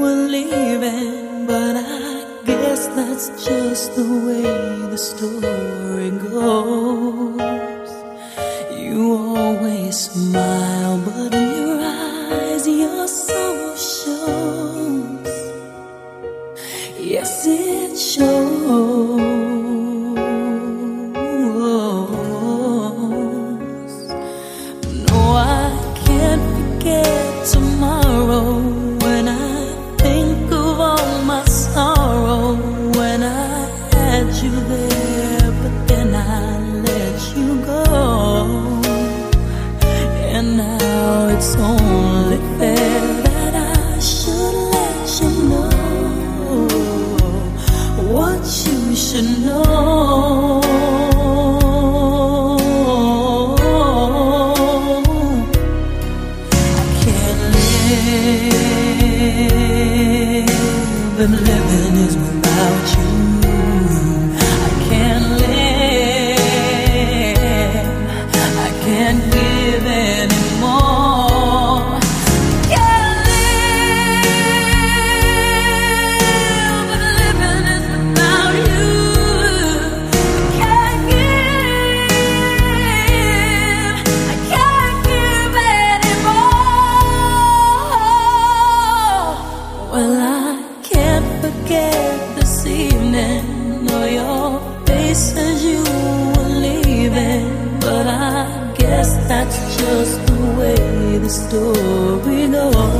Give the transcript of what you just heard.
we're leaving, but I guess that's just the way the story goes. You always smile, but in your eyes, your soul shows. Yes, it shows. You there, but then I let you go. And now it's only fair that I should let you know what you should know. I can't live if living is without you. I guess that's